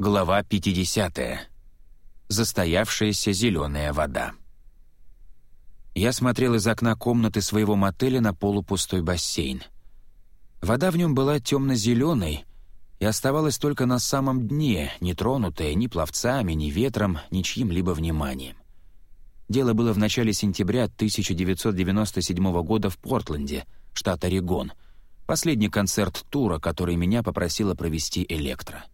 Глава 50. Застоявшаяся зеленая вода. Я смотрел из окна комнаты своего мотеля на полупустой бассейн. Вода в нем была темно-зеленой и оставалась только на самом дне, не тронутая ни пловцами, ни ветром, ни чьим-либо вниманием. Дело было в начале сентября 1997 года в Портленде, штат Орегон, последний концерт тура, который меня попросила провести «Электро».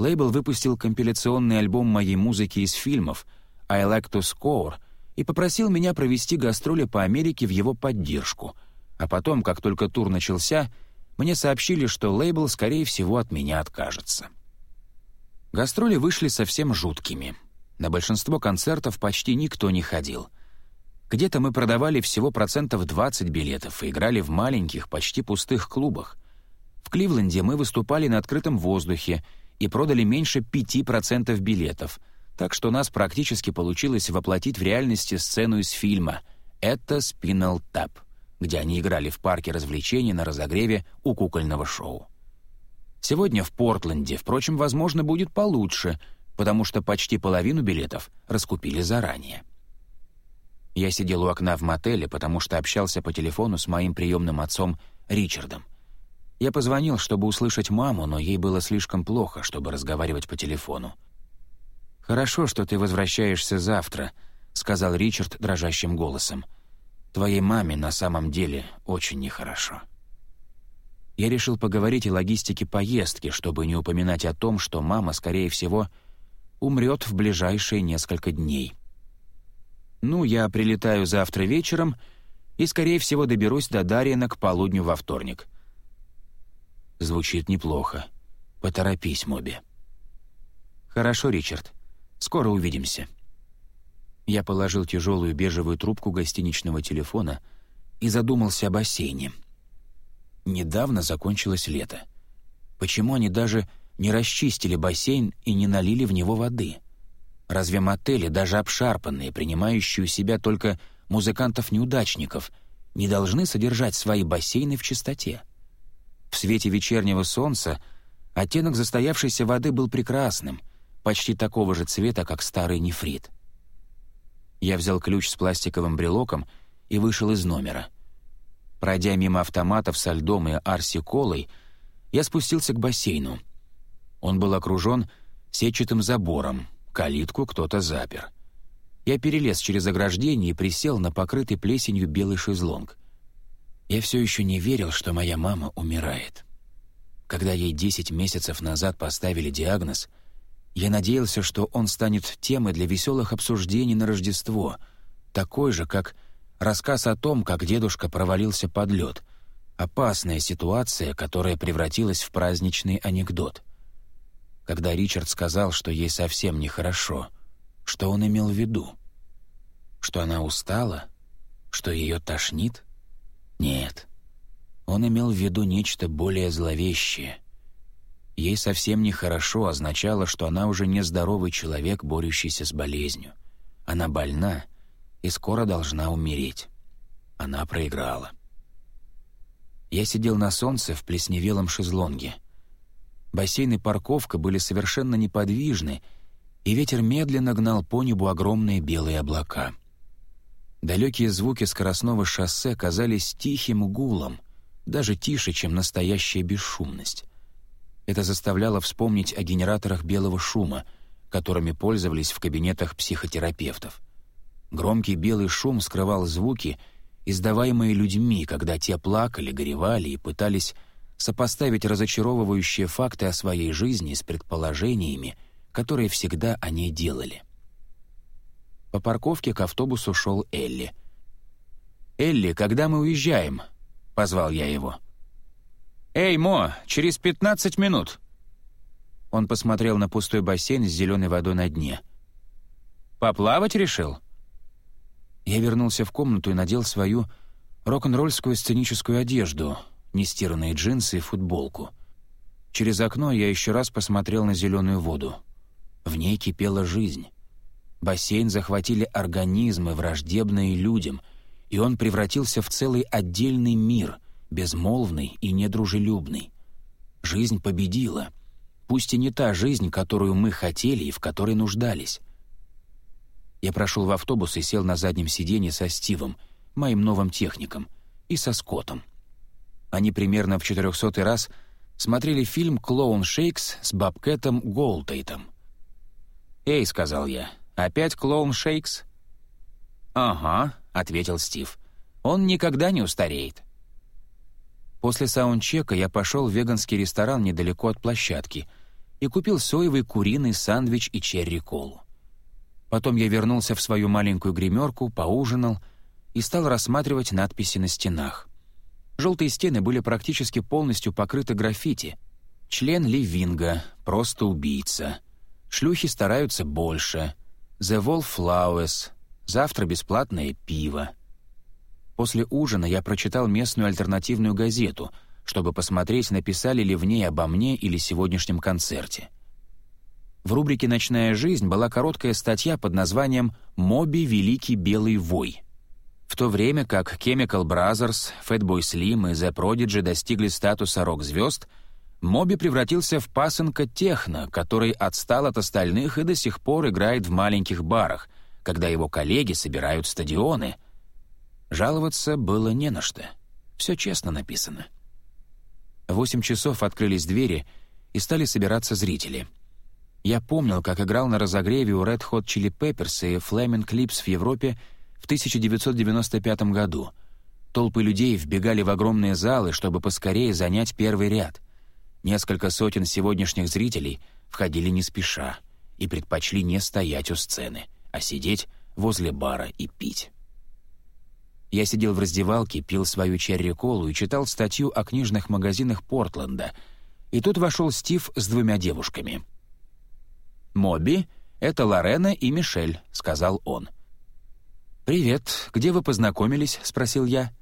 Лейбл выпустил компиляционный альбом моей музыки из фильмов «I Like to Score» и попросил меня провести гастроли по Америке в его поддержку. А потом, как только тур начался, мне сообщили, что лейбл, скорее всего, от меня откажется. Гастроли вышли совсем жуткими. На большинство концертов почти никто не ходил. Где-то мы продавали всего процентов 20 билетов и играли в маленьких, почти пустых клубах. В Кливленде мы выступали на открытом воздухе — и продали меньше 5% билетов, так что у нас практически получилось воплотить в реальности сцену из фильма «Это Spinal Tap», где они играли в парке развлечений на разогреве у кукольного шоу. Сегодня в Портленде, впрочем, возможно, будет получше, потому что почти половину билетов раскупили заранее. Я сидел у окна в мотеле, потому что общался по телефону с моим приемным отцом Ричардом. Я позвонил, чтобы услышать маму, но ей было слишком плохо, чтобы разговаривать по телефону. «Хорошо, что ты возвращаешься завтра», — сказал Ричард дрожащим голосом. «Твоей маме на самом деле очень нехорошо». Я решил поговорить о логистике поездки, чтобы не упоминать о том, что мама, скорее всего, умрет в ближайшие несколько дней. «Ну, я прилетаю завтра вечером и, скорее всего, доберусь до Дарьина к полудню во вторник», Звучит неплохо. Поторопись, Моби. Хорошо, Ричард. Скоро увидимся. Я положил тяжелую бежевую трубку гостиничного телефона и задумался о бассейне. Недавно закончилось лето. Почему они даже не расчистили бассейн и не налили в него воды? Разве мотели, даже обшарпанные, принимающие у себя только музыкантов-неудачников, не должны содержать свои бассейны в чистоте? В свете вечернего солнца оттенок застоявшейся воды был прекрасным, почти такого же цвета, как старый нефрит. Я взял ключ с пластиковым брелоком и вышел из номера. Пройдя мимо автоматов со льдом и арси-колой, я спустился к бассейну. Он был окружен сетчатым забором, калитку кто-то запер. Я перелез через ограждение и присел на покрытый плесенью белый шезлонг. Я все еще не верил, что моя мама умирает. Когда ей 10 месяцев назад поставили диагноз, я надеялся, что он станет темой для веселых обсуждений на Рождество, такой же, как рассказ о том, как дедушка провалился под лед, опасная ситуация, которая превратилась в праздничный анекдот. Когда Ричард сказал, что ей совсем нехорошо, что он имел в виду? Что она устала? Что ее тошнит? — нет, он имел в виду нечто более зловещее. Ей совсем нехорошо означало, что она уже нездоровый человек, борющийся с болезнью. Она больна и скоро должна умереть. Она проиграла. Я сидел на солнце в плесневелом шезлонге. Бассейн и парковка были совершенно неподвижны, и ветер медленно гнал по небу огромные белые облака. Далекие звуки скоростного шоссе казались тихим гулом, даже тише, чем настоящая бесшумность. Это заставляло вспомнить о генераторах белого шума, которыми пользовались в кабинетах психотерапевтов. Громкий белый шум скрывал звуки, издаваемые людьми, когда те плакали, горевали и пытались сопоставить разочаровывающие факты о своей жизни с предположениями, которые всегда они делали. По парковке к автобусу шел Элли. «Элли, когда мы уезжаем?» — позвал я его. «Эй, Мо, через пятнадцать минут!» Он посмотрел на пустой бассейн с зеленой водой на дне. «Поплавать решил?» Я вернулся в комнату и надел свою рок-н-ролльскую сценическую одежду, нестиранные джинсы и футболку. Через окно я еще раз посмотрел на зеленую воду. В ней кипела жизнь. Бассейн захватили организмы, враждебные людям, и он превратился в целый отдельный мир, безмолвный и недружелюбный. Жизнь победила. пусть и не та жизнь, которую мы хотели и в которой нуждались. Я прошел в автобус и сел на заднем сиденье со Стивом, моим новым техником, и со Скоттом. Они примерно в четырехсотый раз смотрели фильм «Клоун Шейкс» с Бабкетом Голтейтом. «Эй», — сказал я, — «опять клоун Шейкс?» «Ага», — ответил Стив. «Он никогда не устареет». После саундчека я пошел в веганский ресторан недалеко от площадки и купил соевый куриный сандвич и черри-колу. Потом я вернулся в свою маленькую гримерку, поужинал и стал рассматривать надписи на стенах. Желтые стены были практически полностью покрыты граффити. «Член Ливинга», «Просто убийца», «Шлюхи стараются больше», «The Wallflowers», «Завтра бесплатное пиво». После ужина я прочитал местную альтернативную газету, чтобы посмотреть, написали ли в ней обо мне или сегодняшнем концерте. В рубрике «Ночная жизнь» была короткая статья под названием «Моби — великий белый вой». В то время как Chemical Brothers, Fatboy Slim и The Prodigy достигли статуса рок-звезд, Моби превратился в пасынка техно, который отстал от остальных и до сих пор играет в маленьких барах, когда его коллеги собирают стадионы — Жаловаться было не на что. Все честно написано. В восемь часов открылись двери, и стали собираться зрители. Я помнил, как играл на разогреве у Red Hot Chili Peppers и Flaming Lips в Европе в 1995 году. Толпы людей вбегали в огромные залы, чтобы поскорее занять первый ряд. Несколько сотен сегодняшних зрителей входили не спеша и предпочли не стоять у сцены, а сидеть возле бара и пить. Я сидел в раздевалке, пил свою черри-колу и читал статью о книжных магазинах Портленда. И тут вошел Стив с двумя девушками. «Моби — это Лорена и Мишель», — сказал он. «Привет. Где вы познакомились?» — спросил я.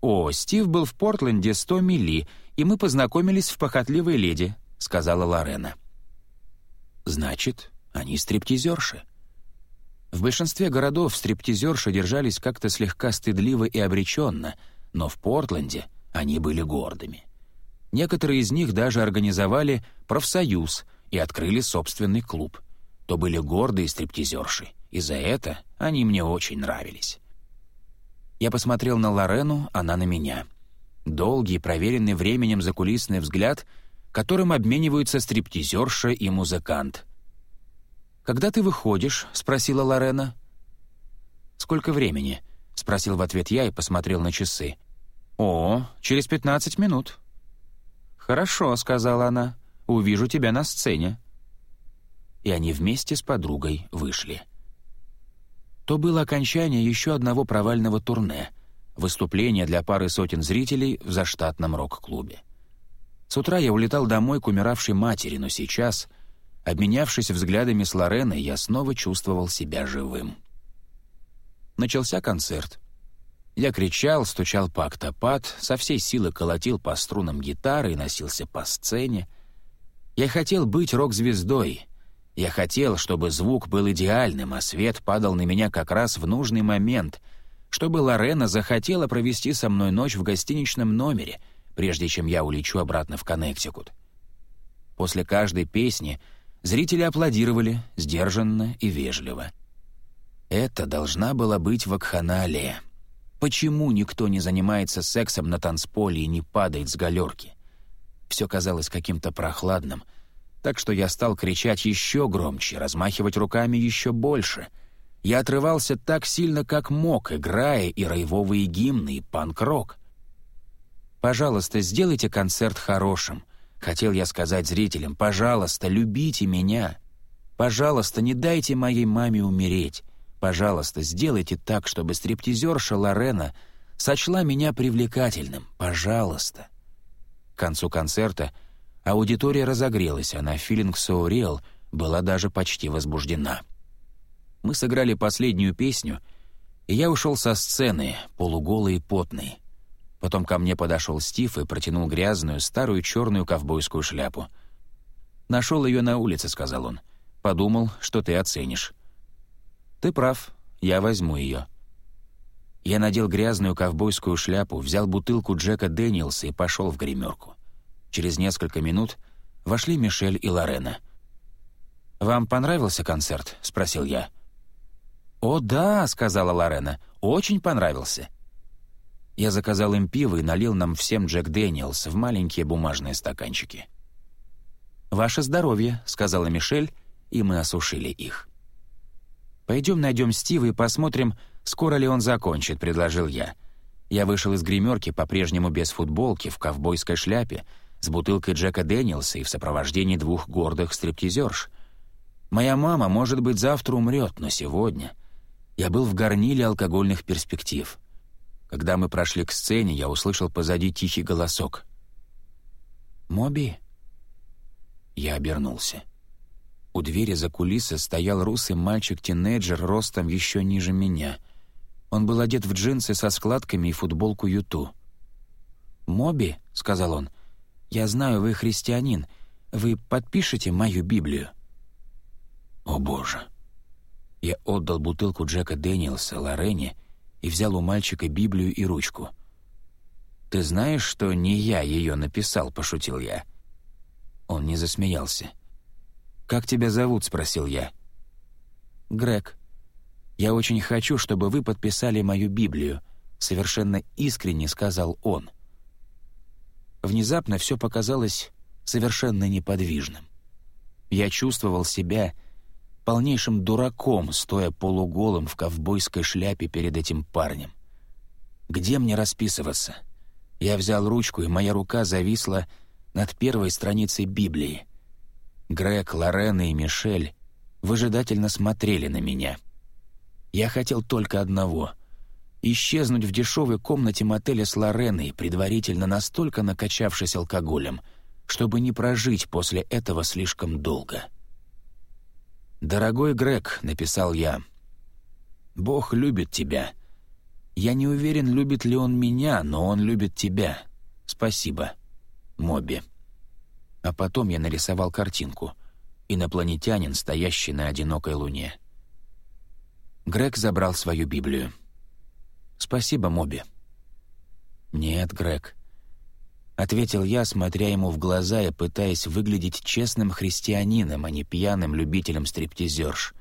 «О, Стив был в Портленде сто мили, и мы познакомились в «Похотливой леди», — сказала Лорена. «Значит, они стриптизерши». В большинстве городов стриптизерши держались как-то слегка стыдливо и обреченно, но в Портленде они были гордыми. Некоторые из них даже организовали профсоюз и открыли собственный клуб. То были гордые стриптизерши, и за это они мне очень нравились. Я посмотрел на Лорену, она на меня. Долгий, проверенный временем закулисный взгляд, которым обмениваются стриптизерша и музыкант. «Когда ты выходишь?» — спросила Лорена. «Сколько времени?» — спросил в ответ я и посмотрел на часы. «О, через пятнадцать минут». «Хорошо», — сказала она. «Увижу тебя на сцене». И они вместе с подругой вышли. То было окончание еще одного провального турне — выступление для пары сотен зрителей в заштатном рок-клубе. С утра я улетал домой к умиравшей матери, но сейчас Обменявшись взглядами с Лореной, я снова чувствовал себя живым. Начался концерт. Я кричал, стучал по октопад, со всей силы колотил по струнам гитары и носился по сцене. Я хотел быть рок-звездой. Я хотел, чтобы звук был идеальным, а свет падал на меня как раз в нужный момент, чтобы Лорена захотела провести со мной ночь в гостиничном номере, прежде чем я улечу обратно в Коннектикут. После каждой песни — Зрители аплодировали, сдержанно и вежливо. Это должна была быть вакханалия. Почему никто не занимается сексом на танцполе и не падает с галерки? Все казалось каким-то прохладным, так что я стал кричать еще громче, размахивать руками еще больше. Я отрывался так сильно, как мог, играя и райвовые гимны, и панк-рок. «Пожалуйста, сделайте концерт хорошим», Хотел я сказать зрителям, пожалуйста, любите меня. Пожалуйста, не дайте моей маме умереть. Пожалуйста, сделайте так, чтобы стриптизерша Лорена сочла меня привлекательным. Пожалуйста. К концу концерта аудитория разогрелась, а на «Feeling So Real» была даже почти возбуждена. Мы сыграли последнюю песню, и я ушел со сцены, полуголый и потный. Потом ко мне подошел Стив и протянул грязную, старую черную ковбойскую шляпу. «Нашел ее на улице», — сказал он. «Подумал, что ты оценишь». «Ты прав, я возьму ее». Я надел грязную ковбойскую шляпу, взял бутылку Джека Дэниелса и пошел в гримерку. Через несколько минут вошли Мишель и Лорена. «Вам понравился концерт?» — спросил я. «О, да», — сказала Лорена, — «очень понравился». Я заказал им пиво и налил нам всем Jack Daniel's в маленькие бумажные стаканчики. «Ваше здоровье», — сказала Мишель, и мы осушили их. «Пойдем найдем Стива и посмотрим, скоро ли он закончит», — предложил я. Я вышел из гримерки по-прежнему без футболки, в ковбойской шляпе, с бутылкой Джека Дэниелса и в сопровождении двух гордых стриптизерш. Моя мама, может быть, завтра умрет, но сегодня я был в горниле алкогольных перспектив. Когда мы прошли к сцене, я услышал позади тихий голосок. «Моби?» Я обернулся. У двери за кулисы стоял русый мальчик-тинейджер ростом еще ниже меня. Он был одет в джинсы со складками и футболку Юту. «Моби», — сказал он, — «я знаю, вы христианин. Вы подпишете мою Библию?» «О, Боже!» Я отдал бутылку Джека Дэниелса Лорене и взял у мальчика Библию и ручку. «Ты знаешь, что не я ее написал?» — пошутил я. Он не засмеялся. «Как тебя зовут?» — спросил я. «Грег. Я очень хочу, чтобы вы подписали мою Библию», — совершенно искренне сказал он. Внезапно все показалось совершенно неподвижным. Я чувствовал себя полнейшим дураком, стоя полуголым в ковбойской шляпе перед этим парнем. Где мне расписываться? Я взял ручку, и моя рука зависла над первой страницей Библии. Грег, Лорена и Мишель выжидательно смотрели на меня. Я хотел только одного — исчезнуть в дешевой комнате мотеля с Лореной, предварительно настолько накачавшись алкоголем, чтобы не прожить после этого слишком долго. «Дорогой Грег», — написал я, — «Бог любит тебя. Я не уверен, любит ли он меня, но он любит тебя. Спасибо, Моби». А потом я нарисовал картинку. Инопланетянин, стоящий на одинокой луне. Грег забрал свою Библию. «Спасибо, Моби». «Нет, Грег», ответил я, смотря ему в глаза и пытаясь выглядеть честным христианином, а не пьяным любителем стриптизерш.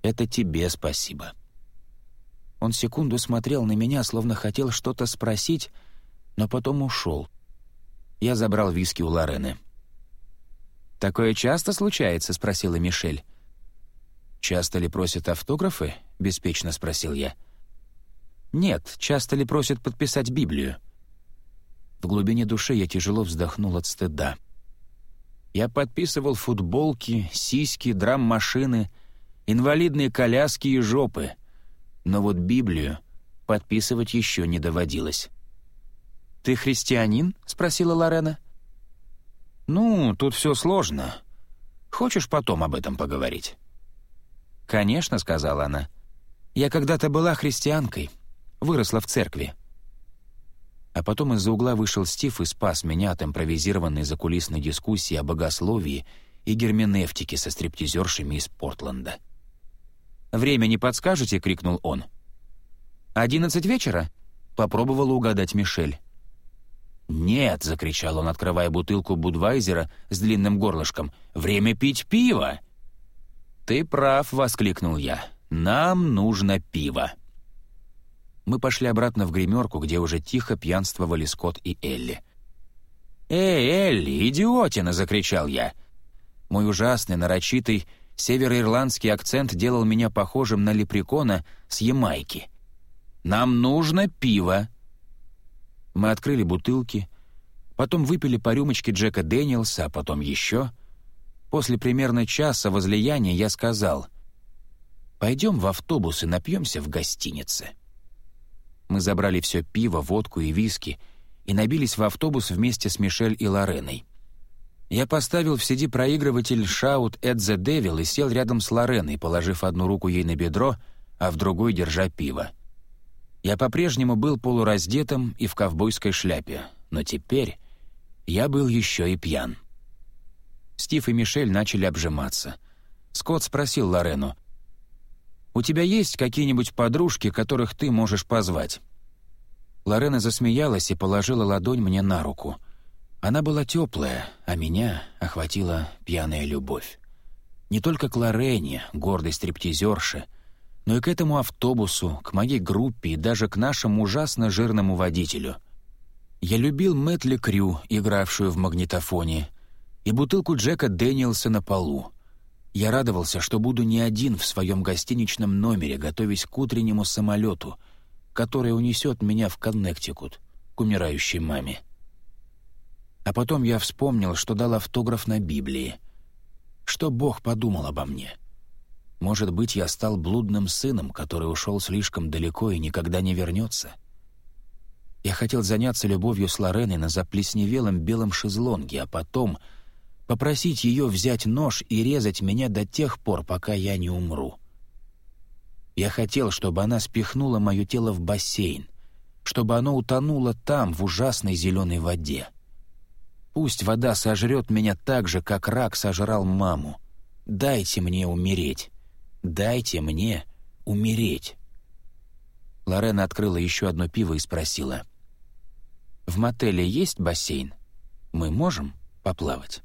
«Это тебе спасибо». Он секунду смотрел на меня, словно хотел что-то спросить, но потом ушел. Я забрал виски у Лорены. «Такое часто случается?» — спросила Мишель. «Часто ли просят автографы?» — беспечно спросил я. «Нет, часто ли просят подписать Библию?» В глубине души я тяжело вздохнул от стыда. Я подписывал футболки, сиськи, драм-машины, инвалидные коляски и жопы. Но вот Библию подписывать еще не доводилось. «Ты христианин?» — спросила Лорена. «Ну, тут все сложно. Хочешь потом об этом поговорить?» «Конечно», — сказала она. «Я когда-то была христианкой, выросла в церкви. А потом из-за угла вышел Стив и спас меня от импровизированной закулисной дискуссии о богословии и герменевтике со стриптизершами из Портленда. «Время не подскажете?» — крикнул он. «Одиннадцать вечера?» — попробовала угадать Мишель. «Нет!» — закричал он, открывая бутылку Будвайзера с длинным горлышком. «Время пить пиво!» «Ты прав!» — воскликнул я. «Нам нужно пиво!» Мы пошли обратно в гримерку, где уже тихо пьянствовали Скотт и Элли. «Эй, Элли, идиотина!» — закричал я. Мой ужасный, нарочитый, североирландский акцент делал меня похожим на лепрекона с Ямайки. «Нам нужно пиво!» Мы открыли бутылки, потом выпили по рюмочке Джека Дэниелса, а потом еще. После примерно часа возлияния я сказал, «Пойдем в автобус и напьемся в гостинице». Мы забрали все пиво, водку и виски и набились в автобус вместе с Мишель и Лореной. Я поставил в CD-проигрыватель «Shout at the Devil» и сел рядом с Лореной, положив одну руку ей на бедро, а в другой держа пиво. Я по-прежнему был полураздетым и в ковбойской шляпе, но теперь я был еще и пьян. Стив и Мишель начали обжиматься. Скотт спросил Лорену, у тебя есть какие-нибудь подружки, которых ты можешь позвать?» Лорена засмеялась и положила ладонь мне на руку. Она была теплая, а меня охватила пьяная любовь. Не только к Лорене, гордой стриптизерше, но и к этому автобусу, к моей группе и даже к нашему ужасно жирному водителю. Я любил Мэтли Крю, игравшую в магнитофоне, и бутылку Джека Дэниелса на полу. Я радовался, что буду не один в своем гостиничном номере, готовясь к утреннему самолету, который унесет меня в Коннектикут, к умирающей маме. А потом я вспомнил, что дал автограф на Библии. Что Бог подумал обо мне? Может быть, я стал блудным сыном, который ушел слишком далеко и никогда не вернется? Я хотел заняться любовью с Лореной на заплесневелом белом шезлонге, а потом попросить ее взять нож и резать меня до тех пор, пока я не умру. Я хотел, чтобы она спихнула мое тело в бассейн, чтобы оно утонуло там, в ужасной зеленой воде. Пусть вода сожрет меня так же, как рак сожрал маму. Дайте мне умереть. Дайте мне умереть. Лорена открыла еще одно пиво и спросила. «В мотеле есть бассейн? Мы можем поплавать?»